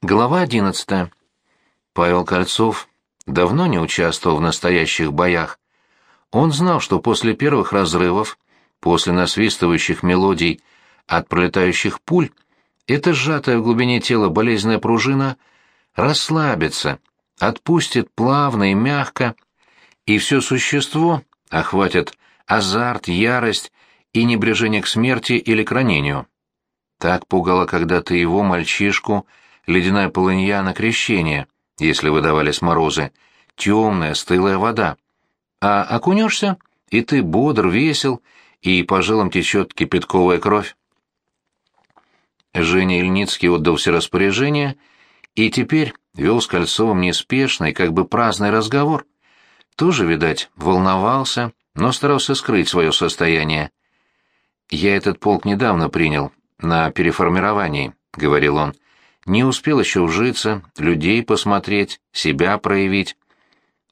Глава 11. Павел Кольцов давно не участвовал в настоящих боях. Он знал, что после первых разрывов, после насвистывающих мелодий от пролетающих пуль, эта сжатая в глубине тела болезненная пружина расслабится, отпустит плавно и мягко, и все существо охватит азарт, ярость и небрежение к смерти или к ранению. Так пугало когда-то его, мальчишку, ледяная полынья на крещение, если выдавались морозы, темная, стылая вода. А окунешься, и ты бодр, весел, и по жилам течет кипятковая кровь. Женя Ильницкий отдал все распоряжения и теперь вел с Кольцовым неспешный, как бы праздный разговор. Тоже, видать, волновался, но старался скрыть свое состояние. «Я этот полк недавно принял, на переформировании», — говорил он. Не успел еще ужиться, людей посмотреть, себя проявить.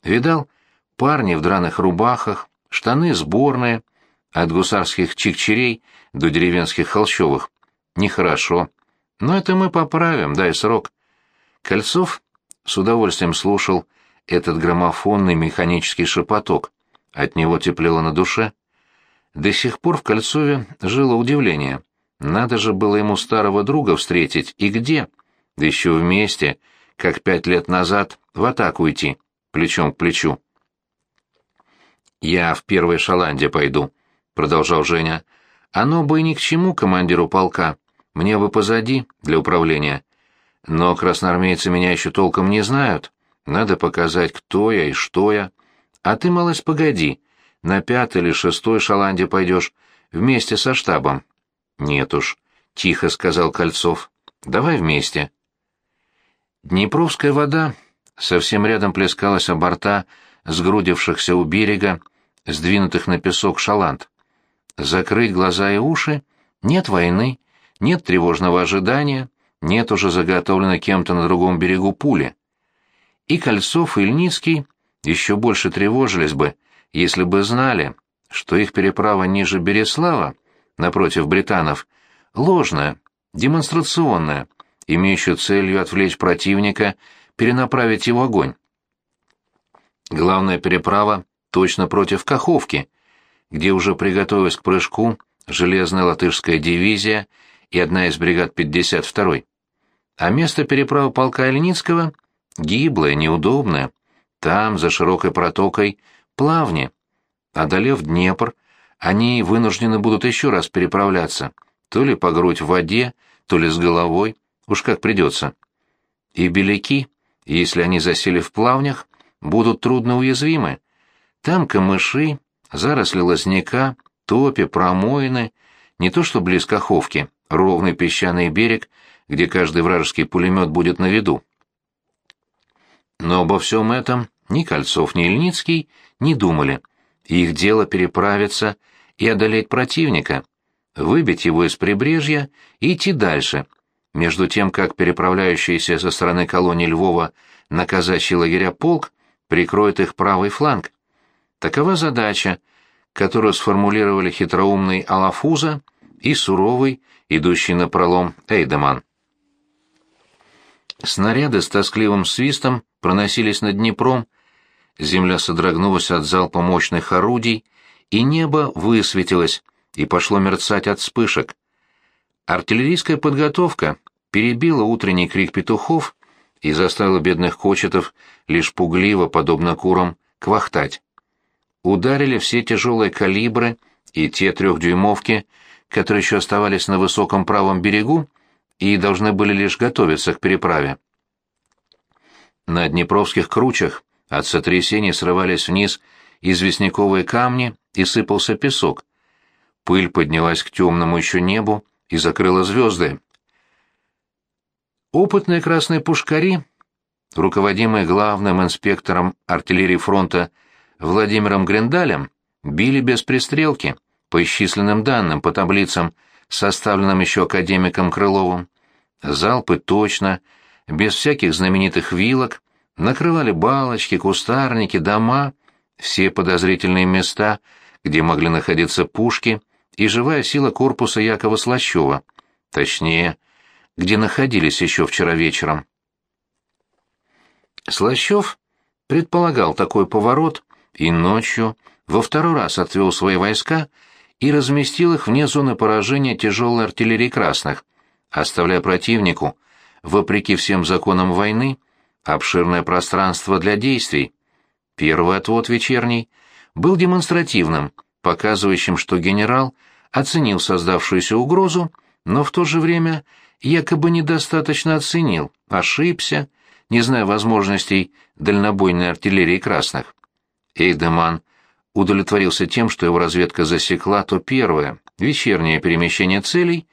Видал, парни в драных рубахах, штаны сборные, от гусарских чикчерей до деревенских холщовых. Нехорошо. Но это мы поправим, дай срок. Кольцов с удовольствием слушал этот граммофонный механический шепоток. От него теплело на душе. До сих пор в Кольцове жило удивление. Надо же было ему старого друга встретить, и где? Да еще вместе, как пять лет назад, в атаку идти, плечом к плечу. «Я в первой шаланде пойду», — продолжал Женя. «Оно бы и ни к чему командиру полка, мне бы позади, для управления. Но красноармейцы меня еще толком не знают, надо показать, кто я и что я. А ты, малость, погоди, на пятой или шестой шаланде пойдешь, вместе со штабом». «Нет уж», — тихо сказал Кольцов, — «давай вместе». Днепровская вода совсем рядом плескалась о борта сгрудившихся у берега, сдвинутых на песок шаланд. Закрыть глаза и уши — нет войны, нет тревожного ожидания, нет уже заготовленной кем-то на другом берегу пули. И Кольцов, и Ильницкий еще больше тревожились бы, если бы знали, что их переправа ниже Береслава, напротив британов, ложная, демонстрационная, имеющую целью отвлечь противника, перенаправить его огонь. Главная переправа точно против Каховки, где уже приготовилась к прыжку железная латышская дивизия и одна из бригад 52-й. А место переправы полка Ильницкого гиблое, неудобное. Там, за широкой протокой, плавни. Одолев Днепр, они вынуждены будут еще раз переправляться, то ли по грудь в воде, то ли с головой, Уж как придется. И беляки, если они засели в плавнях, будут трудно уязвимы. Там камыши, заросли лозняка, топи, промоины, не то что близ Каховки, ровный песчаный берег, где каждый вражеский пулемет будет на виду. Но обо всем этом ни Кольцов, ни Ильницкий не думали. Их дело переправиться и одолеть противника, выбить его из прибрежья и идти дальше, между тем как переправляющийся со стороны колонии Львова на казачьи лагеря полк прикроет их правый фланг. Такова задача, которую сформулировали хитроумный Алафуза и суровый, идущий на пролом Эйдеман. Снаряды с тоскливым свистом проносились над Днепром, земля содрогнулась от залпа мощных орудий, и небо высветилось и пошло мерцать от вспышек. Артиллерийская подготовка перебила утренний крик петухов и заставила бедных кочетов лишь пугливо, подобно курам, квахтать. Ударили все тяжелые калибры и те трехдюймовки, которые еще оставались на высоком правом берегу и должны были лишь готовиться к переправе. На днепровских кручах от сотрясений срывались вниз известняковые камни и сыпался песок. Пыль поднялась к темному еще небу, и закрыла звезды. Опытные красные пушкари, руководимые главным инспектором артиллерии фронта Владимиром Грендалем, били без пристрелки, по исчисленным данным, по таблицам, составленным еще академиком Крыловым. Залпы точно, без всяких знаменитых вилок, накрывали балочки, кустарники, дома, все подозрительные места, где могли находиться пушки — и живая сила корпуса Якова Слащева, точнее, где находились еще вчера вечером. Слащев предполагал такой поворот и ночью во второй раз отвел свои войска и разместил их вне зоны поражения тяжелой артиллерии красных, оставляя противнику, вопреки всем законам войны, обширное пространство для действий. Первый отвод вечерний был демонстративным, показывающим, что генерал оценил создавшуюся угрозу, но в то же время якобы недостаточно оценил, ошибся, не зная возможностей дальнобойной артиллерии красных. Эйдеман удовлетворился тем, что его разведка засекла то первое, вечернее перемещение целей,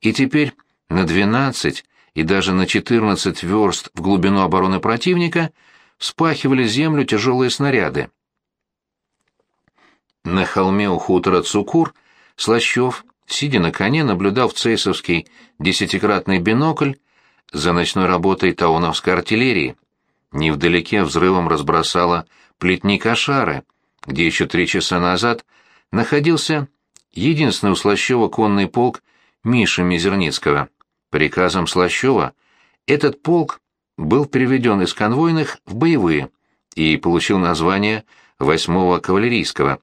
и теперь на 12 и даже на 14 верст в глубину обороны противника вспахивали землю тяжелые снаряды. На холме у хутора Цукур Слащев, сидя на коне, наблюдал в цейсовский десятикратный бинокль за ночной работой тауновской артиллерии. Невдалеке взрывом разбросала плетни кошары, где еще три часа назад находился единственный у Слащева конный полк Миши Мизерницкого. Приказом Слащева этот полк был переведен из конвойных в боевые и получил название 8-го кавалерийского.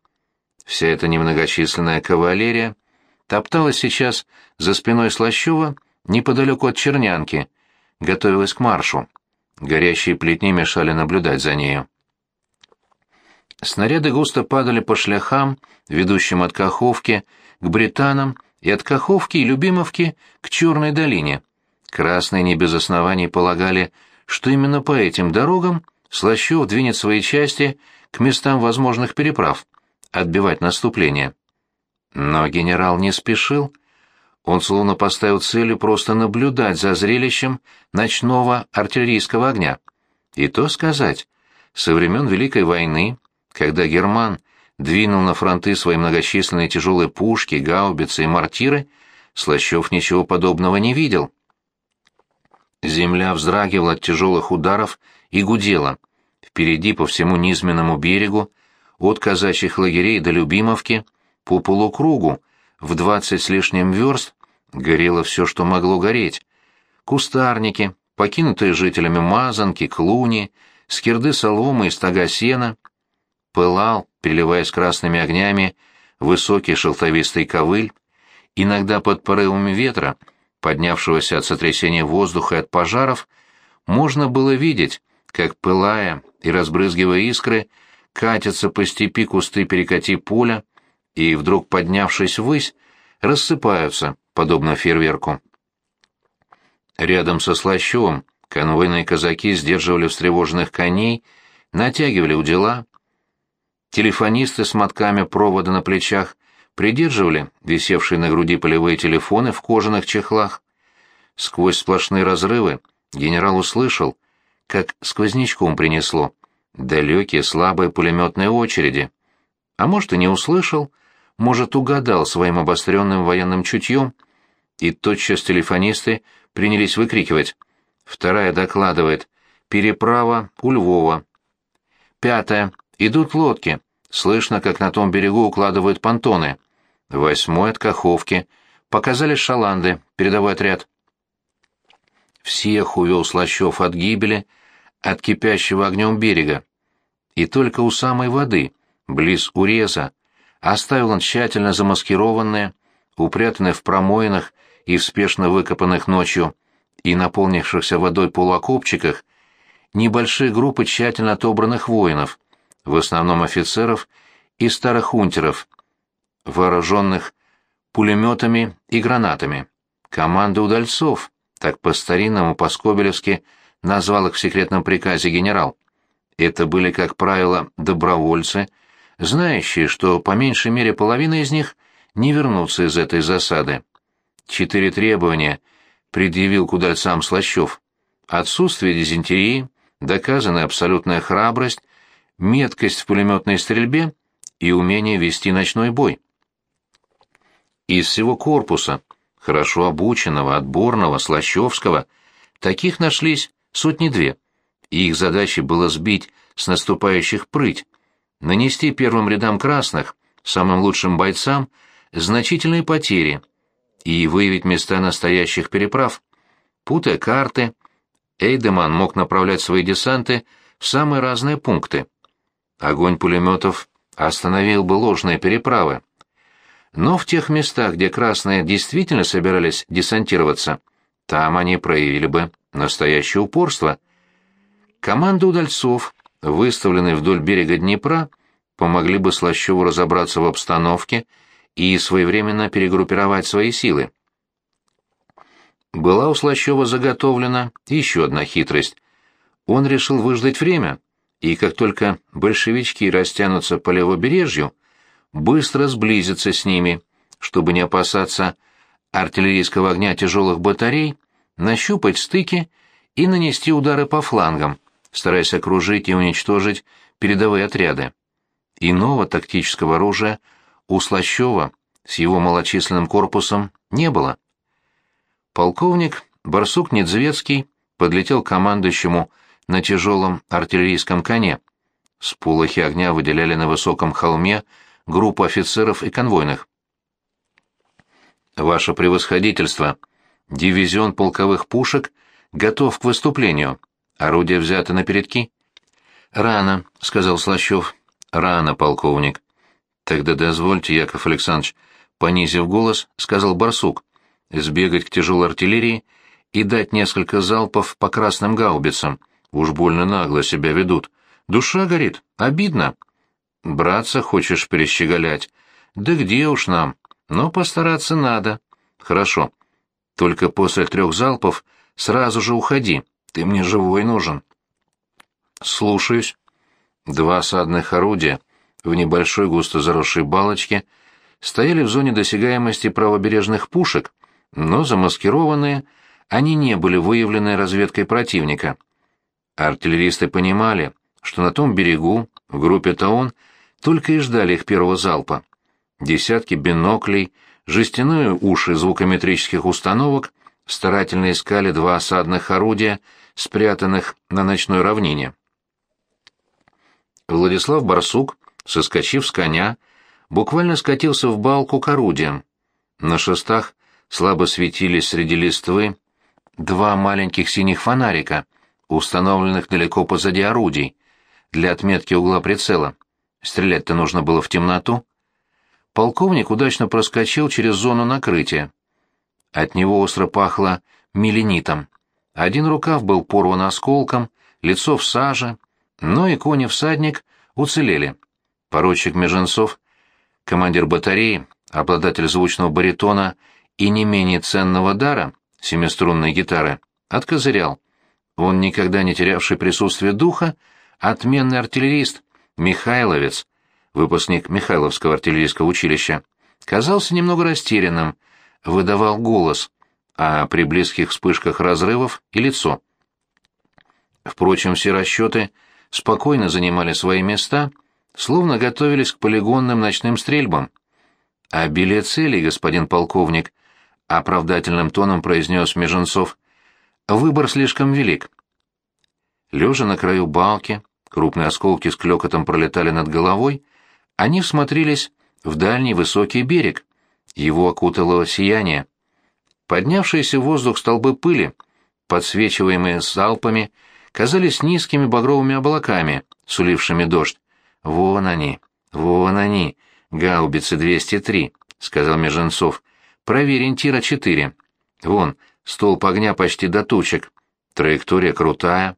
Вся эта немногочисленная кавалерия топталась сейчас за спиной Слащева неподалеку от Чернянки, готовилась к маршу. Горящие плетни мешали наблюдать за нею. Снаряды густо падали по шляхам, ведущим от Каховки к Британам, и от Каховки и Любимовки к Черной долине. Красные не без оснований полагали, что именно по этим дорогам Слащев двинет свои части к местам возможных переправ, отбивать наступление. Но генерал не спешил. Он словно поставил целью просто наблюдать за зрелищем ночного артиллерийского огня. И то сказать, со времен Великой войны когда Герман двинул на фронты свои многочисленные тяжелые пушки, гаубицы и мортиры, Слащев ничего подобного не видел. Земля вздрагивала от тяжелых ударов и гудела. Впереди по всему низменному берегу, от казачьих лагерей до Любимовки, по полукругу, в двадцать с лишним верст, горело все, что могло гореть. Кустарники, покинутые жителями мазанки, клуни, скирды соломы и стога сена — пылал, переливаясь красными огнями, высокий шелтовистый ковыль, иногда под порывами ветра, поднявшегося от сотрясения воздуха и от пожаров, можно было видеть, как, пылая и разбрызгивая искры, катятся по степи кусты перекати поля и, вдруг поднявшись ввысь, рассыпаются, подобно фейерверку. Рядом со Слащевым конвойные казаки сдерживали встревоженных коней, натягивали удила, Телефонисты с мотками провода на плечах придерживали висевшие на груди полевые телефоны в кожаных чехлах. Сквозь сплошные разрывы генерал услышал, как сквознячком принесло, далекие слабые пулеметные очереди. А может, и не услышал, может, угадал своим обостренным военным чутьем, и тотчас телефонисты принялись выкрикивать. Вторая докладывает «Переправа у Львова». Пятая Идут лодки. Слышно, как на том берегу укладывают понтоны. Восьмой от Каховки. Показали шаланды, передовой отряд. Всех увел Слащев от гибели, от кипящего огнем берега. И только у самой воды, близ уреза, оставил он тщательно замаскированные, упрятанные в промоинах и в спешно выкопанных ночью и наполнившихся водой полуокопчиках, небольшие группы тщательно отобранных воинов — в основном офицеров и старых унтеров, вооруженных пулеметами и гранатами. Команда удальцов, так по-старинному, по-скобелевски, назвал их в секретном приказе генерал. Это были, как правило, добровольцы, знающие, что по меньшей мере половина из них не вернутся из этой засады. Четыре требования предъявил к удальцам Слащев. Отсутствие дизентерии, доказанная абсолютная храбрость меткость в пулеметной стрельбе и умение вести ночной бой. Из всего корпуса, хорошо обученного, отборного, слащевского, таких нашлись сотни-две, и их задачей было сбить с наступающих прыть, нанести первым рядам красных, самым лучшим бойцам, значительные потери и выявить места настоящих переправ. Путая карты, Эйдеман мог направлять свои десанты в самые разные пункты. Огонь пулеметов остановил бы ложные переправы. Но в тех местах, где красные действительно собирались десантироваться, там они проявили бы настоящее упорство. Команда удальцов, выставленные вдоль берега Днепра, помогли бы Слащеву разобраться в обстановке и своевременно перегруппировать свои силы. Была у Слащева заготовлена еще одна хитрость. Он решил выждать время, и как только большевички растянутся по левобережью, быстро сблизиться с ними, чтобы не опасаться артиллерийского огня тяжелых батарей, нащупать стыки и нанести удары по флангам, стараясь окружить и уничтожить передовые отряды. Иного тактического оружия у Слащева с его малочисленным корпусом не было. Полковник Барсук Недзвецкий подлетел к командующему на тяжелом артиллерийском коне. С полохи огня выделяли на высоком холме группу офицеров и конвойных. «Ваше превосходительство, дивизион полковых пушек готов к выступлению. Орудия взяты на передки?» «Рано», — сказал Слащев. «Рано, полковник». «Тогда дозвольте, Яков Александрович», — понизив голос, сказал Барсук, «сбегать к тяжелой артиллерии и дать несколько залпов по красным гаубицам. Уж больно нагло себя ведут. Душа горит, обидно. Братца хочешь перещеголять? Да где уж нам? Но постараться надо. Хорошо. Только после трех залпов сразу же уходи. Ты мне живой нужен. Слушаюсь. Два осадных орудия в небольшой густо заросшей балочке стояли в зоне досягаемости правобережных пушек, но замаскированные, они не были выявлены разведкой противника. Артиллеристы понимали, что на том берегу, в группе Таон, только и ждали их первого залпа. Десятки биноклей, жестяные уши звукометрических установок старательно искали два осадных орудия, спрятанных на ночной равнине. Владислав Барсук, соскочив с коня, буквально скатился в балку к орудиям. На шестах слабо светились среди листвы два маленьких синих фонарика — установленных далеко позади орудий, для отметки угла прицела. Стрелять-то нужно было в темноту. Полковник удачно проскочил через зону накрытия. От него остро пахло меленитом. Один рукав был порван осколком, лицо в саже, но и кони-всадник уцелели. Поручик Меженцов, командир батареи, обладатель звучного баритона и не менее ценного дара, семиструнной гитары, откозырял. Он, никогда не терявший присутствие духа, отменный артиллерист, Михайловец, выпускник Михайловского артиллерийского училища, казался немного растерянным, выдавал голос, а при близких вспышках разрывов и лицо. Впрочем, все расчеты спокойно занимали свои места, словно готовились к полигонным ночным стрельбам. «Обилие целей, господин полковник», — оправдательным тоном произнес Меженцов, — Выбор слишком велик. Лежа на краю балки, крупные осколки с клёкотом пролетали над головой, они всмотрелись в дальний высокий берег. Его окутало сияние. Поднявшиеся в воздух столбы пыли, подсвечиваемые залпами, казались низкими багровыми облаками, сулившими дождь. «Вон они, вон они, гаубицы 203», — сказал Меженцов. «Проверь Интира-4. Вон, Столб огня почти до тучек. Траектория крутая.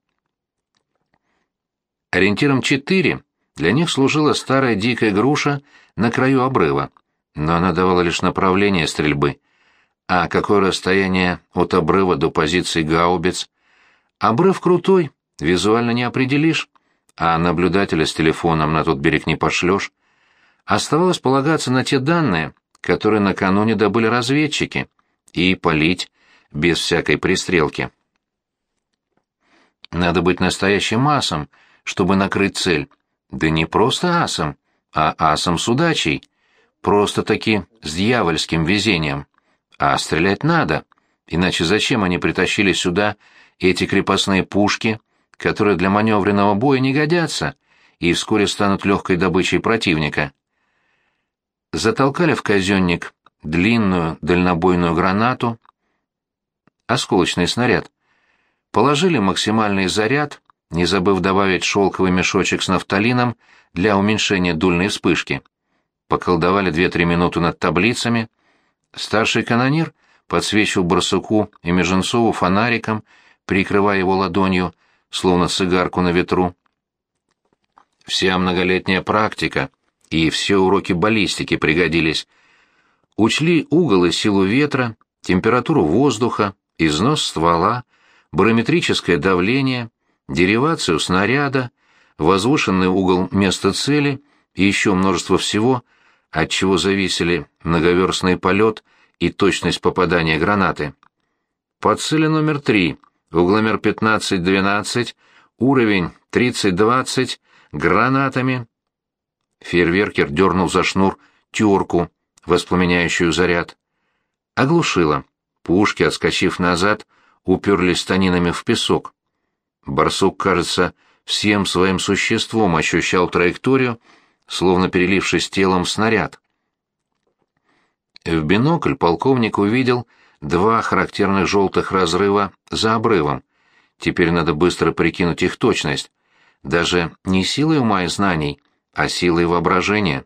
Ориентиром 4 для них служила старая дикая груша на краю обрыва, но она давала лишь направление стрельбы. А какое расстояние от обрыва до позиции гаубиц? Обрыв крутой, визуально не определишь, а наблюдателя с телефоном на тот берег не пошлешь. Оставалось полагаться на те данные, которые накануне добыли разведчики, и полить без всякой пристрелки. Надо быть настоящим асом, чтобы накрыть цель. Да не просто асом, а асом с удачей. Просто-таки с дьявольским везением. А стрелять надо, иначе зачем они притащили сюда эти крепостные пушки, которые для маневренного боя не годятся и вскоре станут легкой добычей противника? Затолкали в казенник длинную дальнобойную гранату, осколочный снаряд. Положили максимальный заряд не забыв добавить шелковый мешочек с нафталином для уменьшения дульной вспышки. Поколдовали две-три минуты над таблицами. Старший канонир подсвечивал барсуку и Меженцову фонариком, прикрывая его ладонью, словно цигарку на ветру. Вся многолетняя практика и все уроки баллистики пригодились. Учли угол и силу ветра, температуру воздуха, износ ствола, барометрическое давление, деривацию снаряда, возвышенный угол места цели и еще множество всего, от чего зависели многоверстный полет и точность попадания гранаты. По цели номер три, угломер 15-12, уровень 30-20, гранатами. Фейерверкер дернул за шнур терку, воспламеняющую заряд. Оглушило. Пушки, отскочив назад, уперлись станинами в песок. Барсук, кажется, всем своим существом ощущал траекторию, словно перелившись телом снаряд. В бинокль полковник увидел два характерных желтых разрыва за обрывом. Теперь надо быстро прикинуть их точность. Даже не силой ума и знаний, а силой воображения.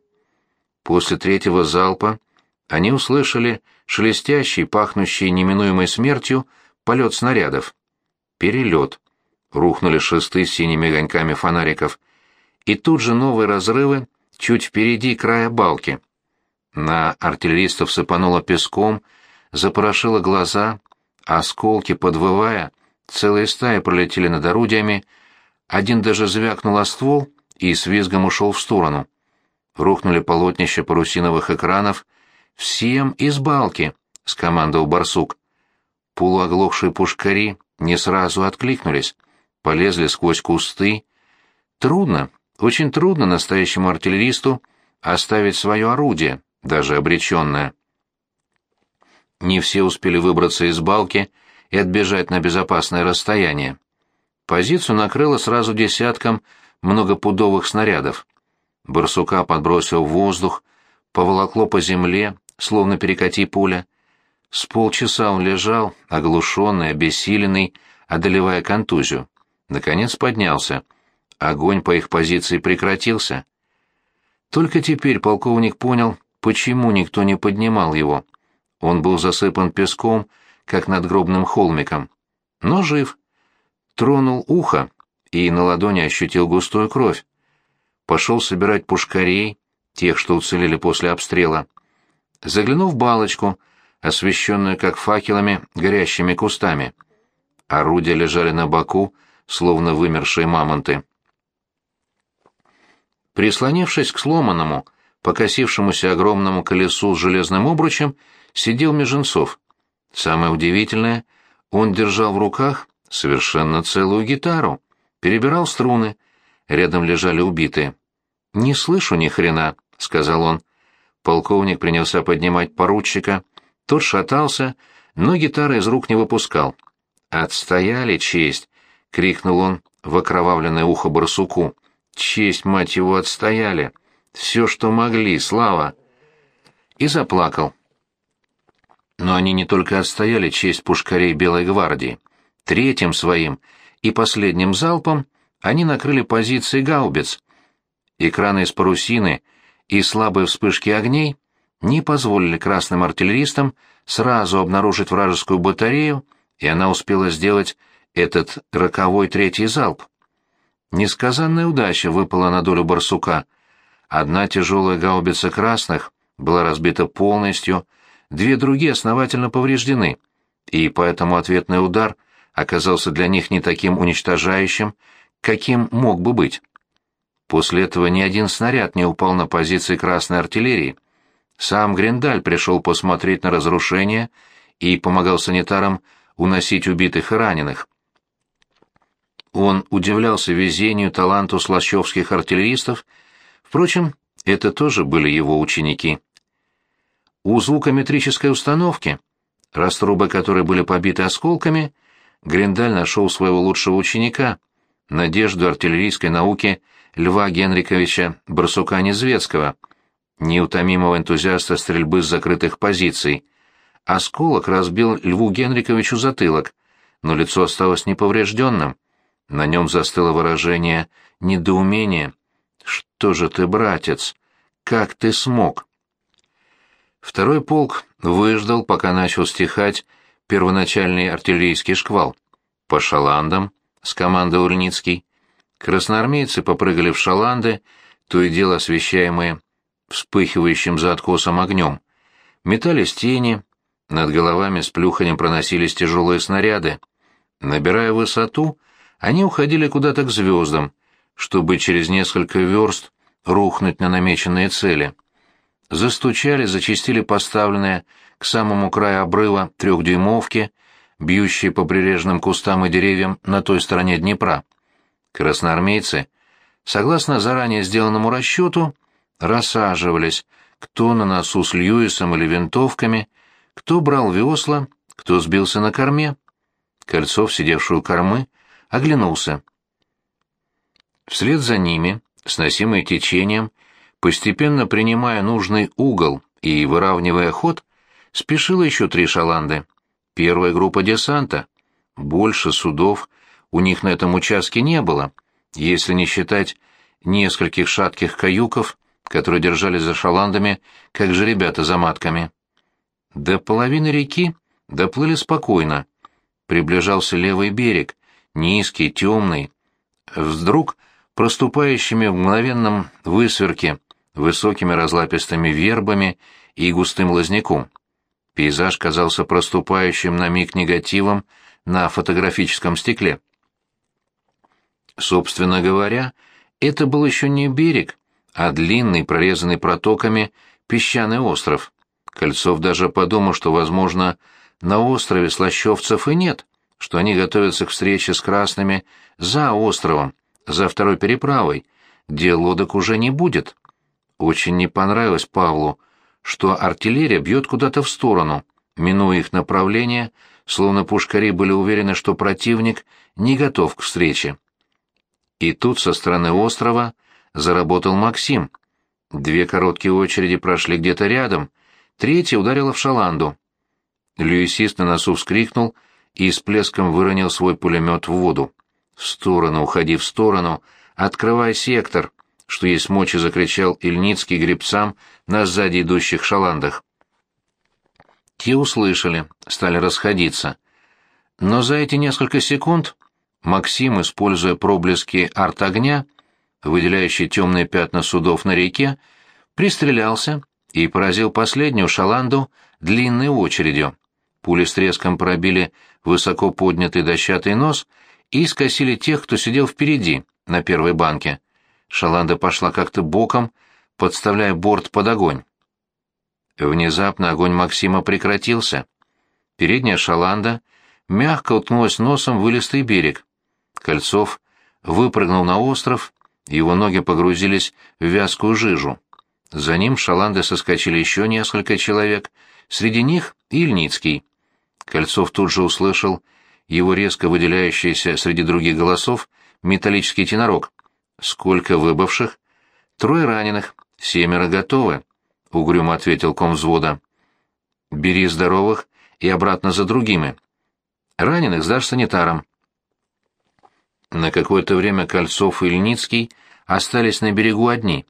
После третьего залпа они услышали шелестящий, пахнущий неминуемой смертью, полет снарядов. Перелет. Рухнули шесты с синими огоньками фонариков. И тут же новые разрывы чуть впереди края балки. На артиллеристов сыпануло песком, запорошило глаза, осколки, подвывая, целые стаи пролетели над орудиями, один даже звякнул о ствол и с визгом ушел в сторону. Рухнули полотнища парусиновых экранов. «Всем из балки!» — скомандовал барсук. Полуоглохшие пушкари не сразу откликнулись, полезли сквозь кусты. Трудно, очень трудно настоящему артиллеристу оставить свое орудие, даже обреченное. Не все успели выбраться из балки и отбежать на безопасное расстояние. Позицию накрыло сразу десятком многопудовых снарядов. Барсука подбросил в воздух, поволокло по земле, словно перекати пуля. С полчаса он лежал, оглушенный, обессиленный, одолевая контузию. Наконец поднялся. Огонь по их позиции прекратился. Только теперь полковник понял, почему никто не поднимал его. Он был засыпан песком, как надгробным холмиком. Но жив. Тронул ухо и на ладони ощутил густую кровь. Пошел собирать пушкарей, тех, что уцелели после обстрела. Заглянул в балочку, освещенную как факелами горящими кустами. Орудия лежали на боку, словно вымершие мамонты. Прислонившись к сломанному, покосившемуся огромному колесу с железным обручем, сидел Меженцов. Самое удивительное, он держал в руках совершенно целую гитару, перебирал струны. Рядом лежали убитые. «Не слышу ни хрена», — сказал он. Полковник принялся поднимать поручика. Тот шатался, но гитары из рук не выпускал. «Отстояли честь!» — крикнул он в окровавленное ухо барсуку. «Честь, мать его, отстояли! Все, что могли, слава!» И заплакал. Но они не только отстояли честь пушкарей Белой гвардии. Третьим своим и последним залпом они накрыли позиции гаубиц. Экраны из парусины и слабые вспышки огней не позволили красным артиллеристам сразу обнаружить вражескую батарею, и она успела сделать этот роковой третий залп. Несказанная удача выпала на долю барсука. Одна тяжелая гаубица красных была разбита полностью, две другие основательно повреждены, и поэтому ответный удар оказался для них не таким уничтожающим, каким мог бы быть. После этого ни один снаряд не упал на позиции красной артиллерии. Сам Гриндаль пришел посмотреть на разрушения и помогал санитарам уносить убитых и раненых. Он удивлялся везению, таланту слащевских артиллеристов, впрочем, это тоже были его ученики. У звукометрической установки, раструбы которой были побиты осколками, Гриндаль нашел своего лучшего ученика, надежду артиллерийской науки Льва Генриковича Барсука-Незвецкого, неутомимого энтузиаста стрельбы с закрытых позиций. Осколок разбил Льву Генриковичу затылок, но лицо осталось неповрежденным. На нем застыло выражение недоумения. «Что же ты, братец? Как ты смог?» Второй полк выждал, пока начал стихать первоначальный артиллерийский шквал. По шаландам, с командой Ульницкий, красноармейцы попрыгали в шаланды, то и дело освещаемые вспыхивающим за откосом огнем. Метались тени, над головами с плюханем проносились тяжелые снаряды. Набирая высоту, они уходили куда-то к звездам, чтобы через несколько верст рухнуть на намеченные цели. Застучали, зачистили поставленные к самому краю обрыва трехдюймовки, бьющие по прирежным кустам и деревьям на той стороне Днепра. Красноармейцы, согласно заранее сделанному расчету, рассаживались, кто на носу с Льюисом или винтовками, кто брал весла, кто сбился на корме. Кольцов, сидевший у кормы, оглянулся. Вслед за ними, сносимый течением, постепенно принимая нужный угол и выравнивая ход, спешило еще три шаланды. Первая группа десанта. Больше судов у них на этом участке не было, если не считать нескольких шатких каюков, которые держались за шаландами, как же ребята за матками. До половины реки доплыли спокойно. Приближался левый берег, низкий, темный. Вдруг, проступающими в мгновенном высверке, высокими разлапистыми вербами и густым лозняком. Пейзаж казался проступающим на миг негативом на фотографическом стекле. Собственно говоря, это был еще не берег, а длинный, прорезанный протоками, песчаный остров. Кольцов даже подумал, что, возможно, на острове слащевцев и нет, что они готовятся к встрече с красными за островом, за второй переправой, где лодок уже не будет. Очень не понравилось Павлу, что артиллерия бьет куда-то в сторону, минуя их направление, словно пушкари были уверены, что противник не готов к встрече. И тут со стороны острова заработал Максим. Две короткие очереди прошли где-то рядом, третья ударила в шаланду. Люисист на носу вскрикнул и с плеском выронил свой пулемет в воду. «В сторону, уходи в сторону! Открывай сектор!» Что есть мочи, закричал Ильницкий гребцам на сзади идущих шаландах. Те услышали, стали расходиться. Но за эти несколько секунд Максим, используя проблески арт-огня, выделяющий темные пятна судов на реке, пристрелялся и поразил последнюю шаланду длинной очередью. Пули с треском пробили высоко поднятый дощатый нос и скосили тех, кто сидел впереди, на первой банке. Шаланда пошла как-то боком, подставляя борт под огонь. Внезапно огонь Максима прекратился. Передняя шаланда мягко уткнулась носом в вылистый берег. Кольцов выпрыгнул на остров его ноги погрузились в вязкую жижу. За ним шаланды соскочили еще несколько человек, среди них Ильницкий. Кольцов тут же услышал его резко выделяющийся среди других голосов металлический тенорок. «Сколько выбывших?» «Трое раненых, семеро готовы», — угрюмо ответил ком взвода. «Бери здоровых и обратно за другими. Раненых сдашь санитарам. На какое-то время Кольцов и Ильницкий остались на берегу одни.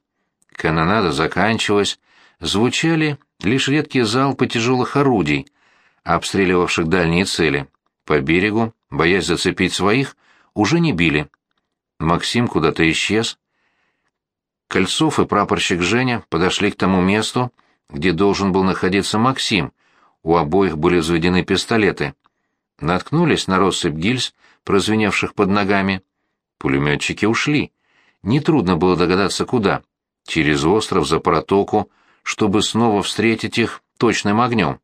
Канонада заканчивалась, звучали лишь редкие залпы тяжелых орудий, обстреливавших дальние цели. По берегу, боясь зацепить своих, уже не били. Максим куда-то исчез. Кольцов и прапорщик Женя подошли к тому месту, где должен был находиться Максим. У обоих были взведены пистолеты. Наткнулись на россыпь гильз, прозвеневших под ногами. Пулеметчики ушли. Нетрудно было догадаться, куда. Через остров, за протоку, чтобы снова встретить их точным огнем.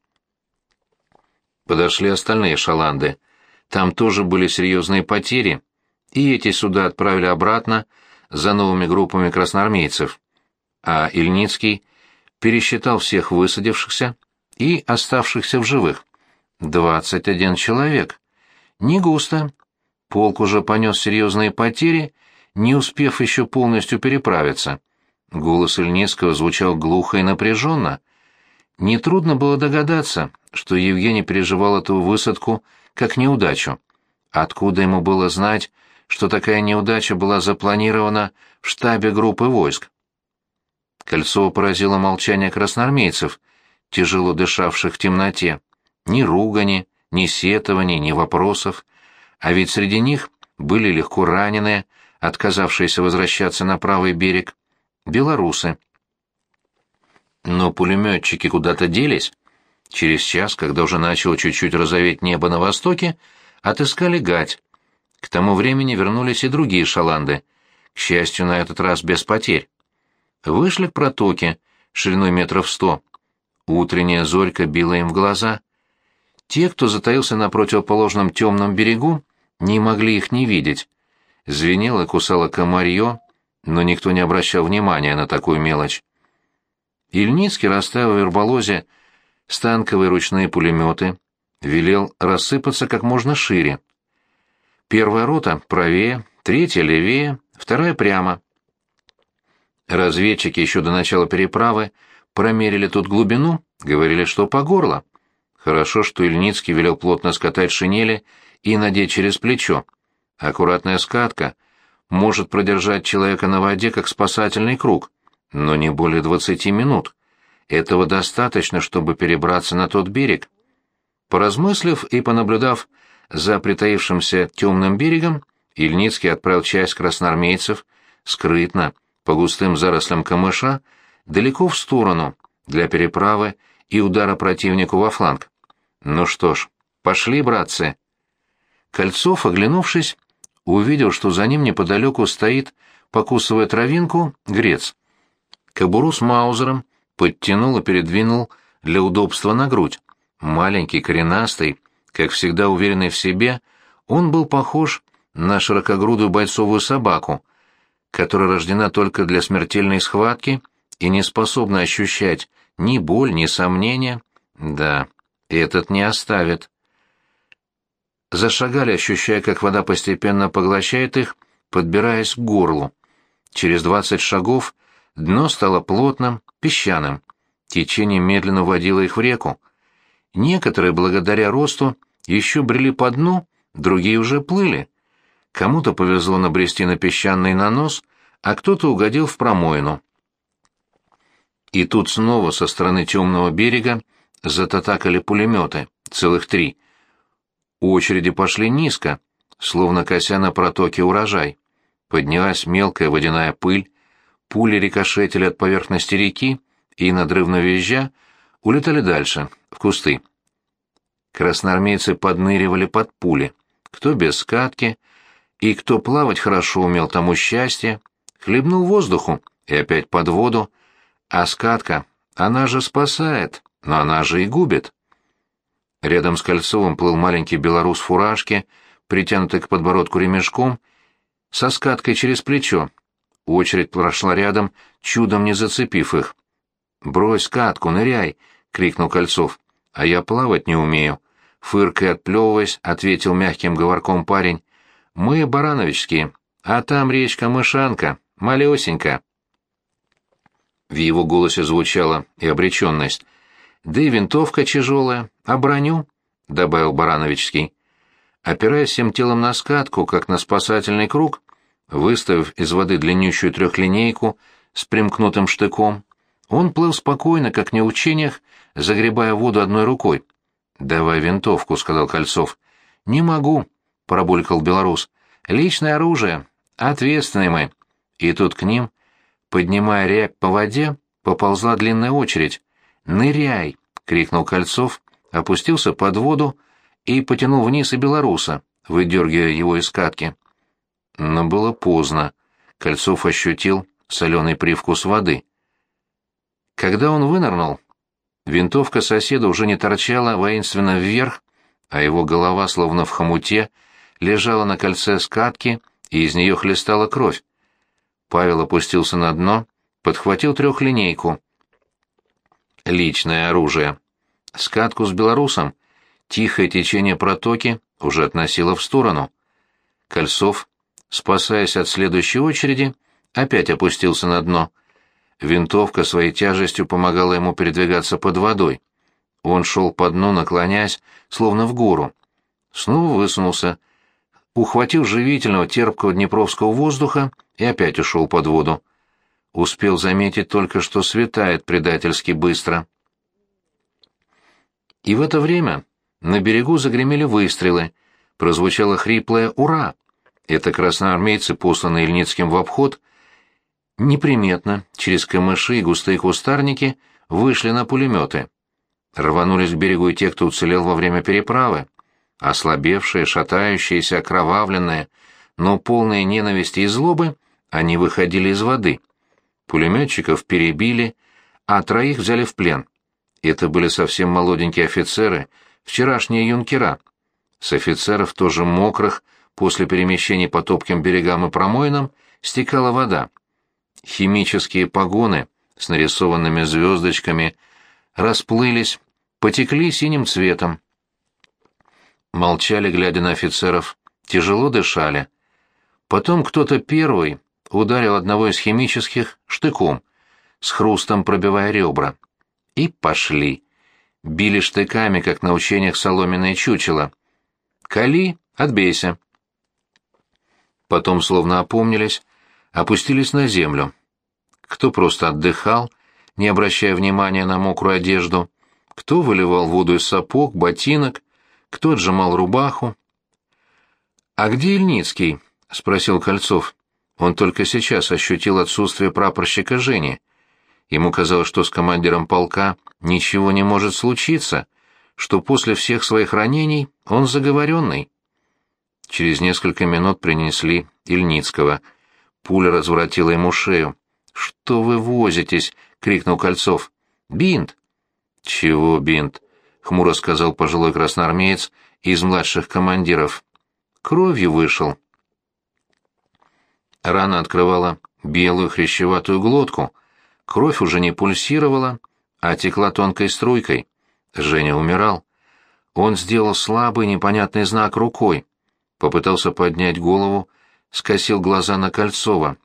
Подошли остальные шаланды. Там тоже были серьезные потери, и эти суда отправили обратно за новыми группами красноармейцев. А Ильницкий пересчитал всех высадившихся и оставшихся в живых. Двадцать один человек. Не густо, Полк уже понес серьезные потери, не успев еще полностью переправиться. Голос Ильницкого звучал глухо и напряженно. Нетрудно было догадаться, что Евгений переживал эту высадку как неудачу. Откуда ему было знать, что такая неудача была запланирована в штабе группы войск. Кольцово поразило молчание красноармейцев, тяжело дышавших в темноте. Ни ругани, ни сетований, ни вопросов. А ведь среди них были легко раненые, отказавшиеся возвращаться на правый берег, белорусы. Но пулеметчики куда-то делись. Через час, когда уже начало чуть-чуть розоветь небо на востоке, отыскали гать. К тому времени вернулись и другие шаланды, к счастью, на этот раз без потерь. Вышли к протоке, шириной метров сто. Утренняя зорька била им в глаза. Те, кто затаился на противоположном темном берегу, не могли их не видеть. Звенело кусало комарье, но никто не обращал внимания на такую мелочь. Ильницкий, расставив в верболозе станковые ручные пулеметы, велел рассыпаться как можно шире. Первая рота правее, третья левее, вторая прямо. Разведчики еще до начала переправы промерили тут глубину, говорили, что по горло. Хорошо, что Ильницкий велел плотно скатать шинели и надеть через плечо. Аккуратная скатка может продержать человека на воде как спасательный круг, но не более двадцати минут. Этого достаточно, чтобы перебраться на тот берег. Поразмыслив и понаблюдав за притаившимся темным берегом, Ильницкий отправил часть красноармейцев скрытно, по густым зарослям камыша, далеко в сторону, для переправы и удара противнику во фланг. Ну что ж, пошли, братцы. Кольцов, оглянувшись, увидел, что за ним неподалеку стоит, покусывая травинку, грец. Кобуру с маузером подтянул и передвинул для удобства на грудь. Маленький, коренастый, как всегда уверенный в себе, он был похож на широкогрудую бойцовую собаку, которая рождена только для смертельной схватки и не способна ощущать ни боль, ни сомнения. Да, этот не оставит. Зашагали, ощущая, как вода постепенно поглощает их, подбираясь к горлу. Через двадцать шагов дно стало плотным, песчаным. Течение медленно водило их в реку. Некоторые, благодаря росту, еще брели по дну, другие уже плыли. Кому-то повезло набрести на песчаный нанос, а кто-то угодил в промоину. И тут снова со стороны темного берега зататакали пулеметы, целых три. Очереди пошли низко, словно кося на протоке урожай. Поднялась мелкая водяная пыль, пули рикошетили от поверхности реки и, надрывно визжа, улетали дальше, в кусты. Красноармейцы подныривали под пули, кто без скатки, и кто плавать хорошо умел, тому счастье, хлебнул воздуху и опять под воду, а скатка, она же спасает, но она же и губит. Рядом с Кольцовым плыл маленький белорус в фуражке, притянутый к подбородку ремешком, со скаткой через плечо. Очередь прошла рядом, чудом не зацепив их. «Брось скатку, ныряй!» — крикнул Кольцов. «А я плавать не умею!» Фыркой отплевываясь, ответил мягким говорком парень. «Мы барановичские, а там речка Мышанка, малесенька». В его голосе звучала и обреченность. «Да и винтовка тяжелая, а броню?» — добавил Барановичский. Опираясь всем телом на скатку, как на спасательный круг, выставив из воды длиннющую трехлинейку с примкнутым штыком, он плыл спокойно, как в учениях, загребая воду одной рукой. «Давай винтовку», — сказал Кольцов. «Не могу», — пробулькал белорус. «Личное оружие. Ответственные мы». И тут к ним, поднимая рябь по воде, поползла длинная очередь. «Ныряй!» — крикнул Кольцов, опустился под воду и потянул вниз и белоруса, выдергивая его из катки. Но было поздно. Кольцов ощутил соленый привкус воды. Когда он вынырнул, винтовка соседа уже не торчала воинственно вверх, а его голова, словно в хомуте, лежала на кольце скатки, и из нее хлестала кровь. Павел опустился на дно, подхватил трехлинейку — личное оружие. Скатку с белорусом тихое течение протоки уже относило в сторону. Кольцов, спасаясь от следующей очереди, опять опустился на дно. Винтовка своей тяжестью помогала ему передвигаться под водой. Он шел по дну, наклоняясь, словно в гору. Снова высунулся, ухватил живительного терпкого днепровского воздуха и опять ушел под воду. Успел заметить только, что светает предательски быстро. И в это время на берегу загремели выстрелы, прозвучало хриплое «Ура!». Это красноармейцы, посланные Ильницким в обход, неприметно, через камыши и густые кустарники, вышли на пулеметы. Рванулись к берегу и те, кто уцелел во время переправы. Ослабевшие, шатающиеся, окровавленные, но полные ненависти и злобы, они выходили из воды. Пулеметчиков перебили, а троих взяли в плен. Это были совсем молоденькие офицеры, вчерашние юнкера. С офицеров, тоже мокрых, после перемещений по топким берегам и промоинам, стекала вода. Химические погоны с нарисованными звездочками расплылись, потекли синим цветом. Молчали, глядя на офицеров, тяжело дышали. Потом кто-то первый ударил одного из химических штыком, с хрустом пробивая ребра. И пошли. Били штыками, как на учениях соломенное чучело. «Кали, отбейся!» Потом, словно опомнились, опустились на землю. Кто просто отдыхал, не обращая внимания на мокрую одежду, кто выливал воду из сапог, ботинок, кто отжимал рубаху. «А где Ильницкий?» — спросил Кольцов. Он только сейчас ощутил отсутствие прапорщика Жени. Ему казалось, что с командиром полка ничего не может случиться, что после всех своих ранений он заговоренный. Через несколько минут принесли Ильницкого. Пуля разворотила ему шею. «Что вы возитесь?» — крикнул Кольцов. «Бинт!» «Чего бинт?» — хмуро сказал пожилой красноармеец из младших командиров. «Кровью вышел». Рана открывала белую хрящеватую глотку, кровь уже не пульсировала, а текла тонкой струйкой. Женя умирал. Он сделал слабый непонятный знак рукой, попытался поднять голову, скосил глаза на Кольцова.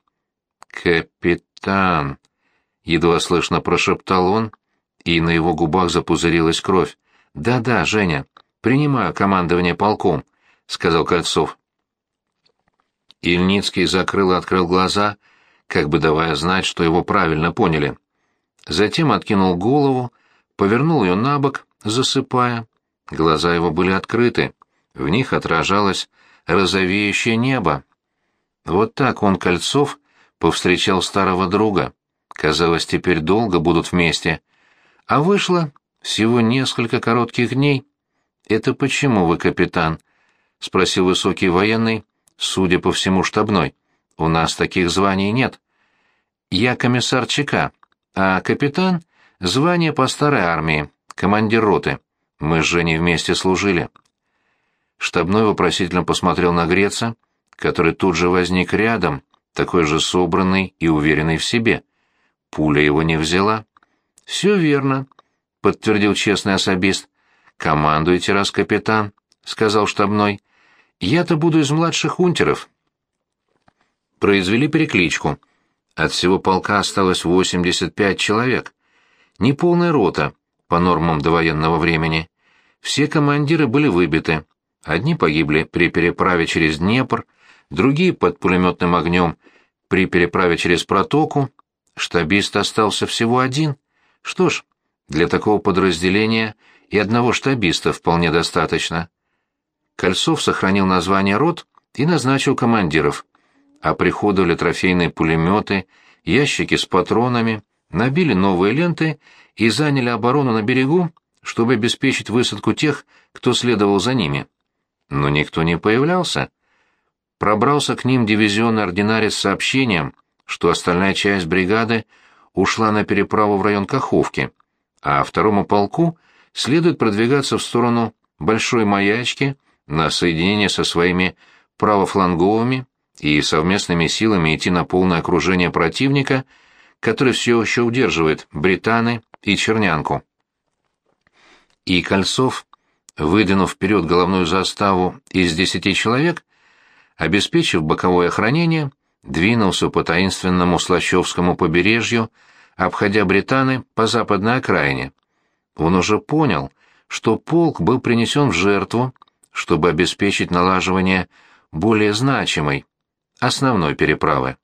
«Капитан!» — едва слышно прошептал он, и на его губах запузырилась кровь. «Да-да, Женя, принимаю командование полком», — сказал Кольцов. Ильницкий закрыл и открыл глаза, как бы давая знать, что его правильно поняли. Затем откинул голову, повернул ее на бок, засыпая. Глаза его были открыты, в них отражалось розовеющее небо. Вот так он, Кольцов, повстречал старого друга. Казалось, теперь долго будут вместе. А вышло всего несколько коротких дней. «Это почему вы, капитан?» — спросил высокий военный, судя по всему, штабной. «У нас таких званий нет». «Я комиссар ЧК, а капитан — звание по старой армии, командир роты. Мы с Женей вместе служили». Штабной вопросительно посмотрел на Греца, который тут же возник рядом, такой же собранный и уверенный в себе. Пуля его не взяла. «Все верно», — подтвердил честный особист. «Командуйте, раз капитан», — сказал штабной. Я-то буду из младших унтеров. Произвели перекличку. От всего полка осталось 85 человек. Неполная рота, по нормам довоенного времени. Все командиры были выбиты. Одни погибли при переправе через Днепр, другие под пулеметным огнем при переправе через протоку. Штабист остался всего один. Что ж, для такого подразделения и одного штабиста вполне достаточно. Кольцов сохранил название рот и назначил командиров. А приходовали трофейные пулеметы, ящики с патронами, набили новые ленты и заняли оборону на берегу, чтобы обеспечить высадку тех, кто следовал за ними. Но никто не появлялся. Пробрался к ним дивизионный ординарец с сообщением, что остальная часть бригады ушла на переправу в район Каховки, а второму полку следует продвигаться в сторону Большой Маячки на соединение со своими правофланговыми и совместными силами идти на полное окружение противника, который все еще удерживает Британы и Чернянку. И Кольцов, выдвинув вперед головную заставу из десяти человек, обеспечив боковое охранение, двинулся по таинственному Слащевскому побережью, обходя Британы по западной окраине. Он уже понял, что полк был принесен в жертву чтобы обеспечить налаживание более значимой, основной переправы.